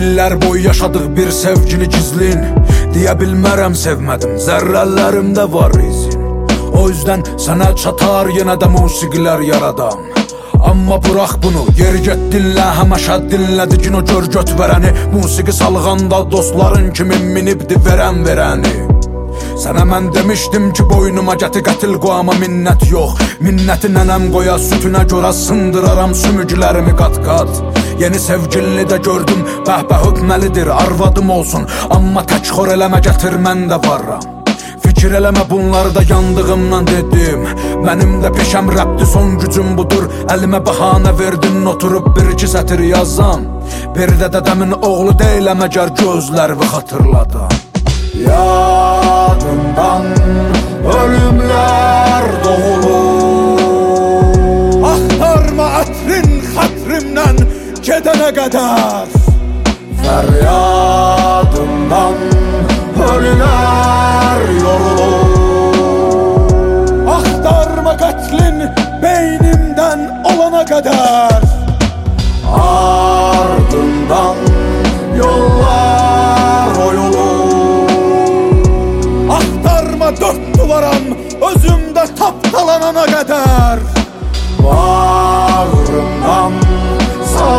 İllər boyu yaşadıq bir sevgini gizlin. Deyə bilmərəm sevmədim, zərrələrimdə var izin. O yüzdən sənə çatar yenə də musiqilər yaradam. Amma burax bunu, yer get dinlə, həməşə dinlədigin o gör göt verəni Musiqi salğanda dostların kimi minibdi verən verəni. Sənə mən demişdim ki, boynuma gəti qətil qoyama minnət yox. Minnəti nənəm qoya, sütünə görə sındıraram sümüklərimi qat-qat Yeni sevgilini də gördüm, bəhbə hökməlidir, arvadım olsun. Amma tək xor eləmə gətir, mən də varram Fikir eləmə bunları da yandığımdan dedim. Mənim də peşəm rəbdi son gücüm budur. Əlimə bəhanə verdin oturub bir iki sətir yazam Bir də dədəmin oğlu deyiləm əgər gözlərimi xatırladan. Yadından ölümler doğulur. Axtarma ətrin xətrimdən kedene kadar. Feryadından ölüler yorulur. Ah Aktarma katlin beynimden olana kadar. Ardından yollar oyulur. Ah Aktarma dört duvaram özümde taptalanana kadar. Var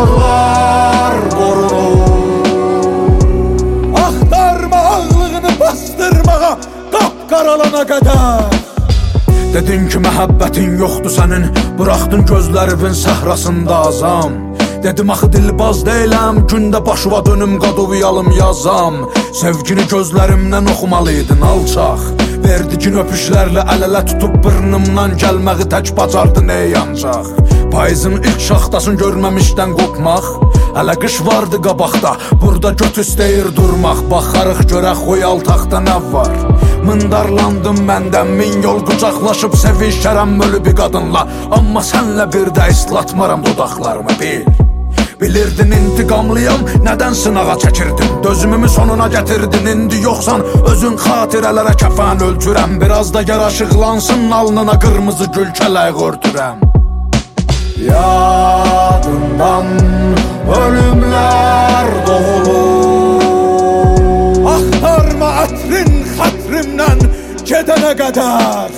sağlar qorunur Axtarma ağlığını bastırmağa qapqaralana qədər Dedin ki, məhəbbətin yoxdur sənin Buraxdın gözlərimin səhrasında azam. Dedim axı dilbaz deyiləm Gündə başıva dönüm qadoviyalım yazam. Sevgini gözlərimdən oxumalıydın alçaq. Verdigin öpüşlərlə əl-ələ tutub bırnımdan gəlməyi tək bacardın ey ancaq Payızın ilk şaxtasını görməmişdən qopmaq Hələ qış vardı qabaqda Burada göt istəyir durmaq. Baxarıq görək xoyaltaqda nə var. Mındarlandım məndən min yol qucaqlaşıb sevişərəm ölü bir qadınla. Amma sənlə bir də islatmaram dodaqlarımı bil. Bilirdin intiqamlıyam, nədən sınağa çəkirdin? Dözümümü sonuna gətirdin, indi yoxsan Özün xatirələrə kəfən ölçürəm. Biraz da yaraşıqlansın alnına qırmızı gül kələk örtürəm Yadından ölümler dolu Aktarma atrin hatrimden kedene kadar.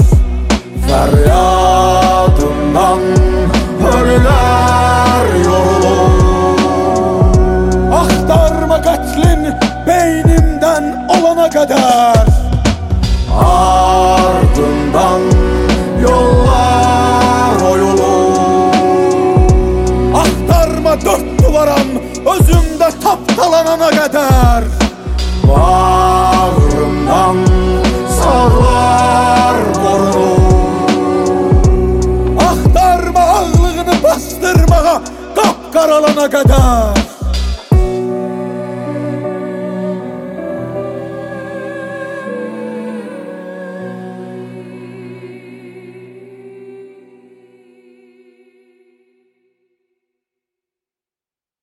Feryadından ölüler yorulu Aktarma katlin beynimden olana kadar. Tapdalanana qədər Bağrımdan sağlar qorunur Axtarma ağlığını bastırmağa qapqaralana qədər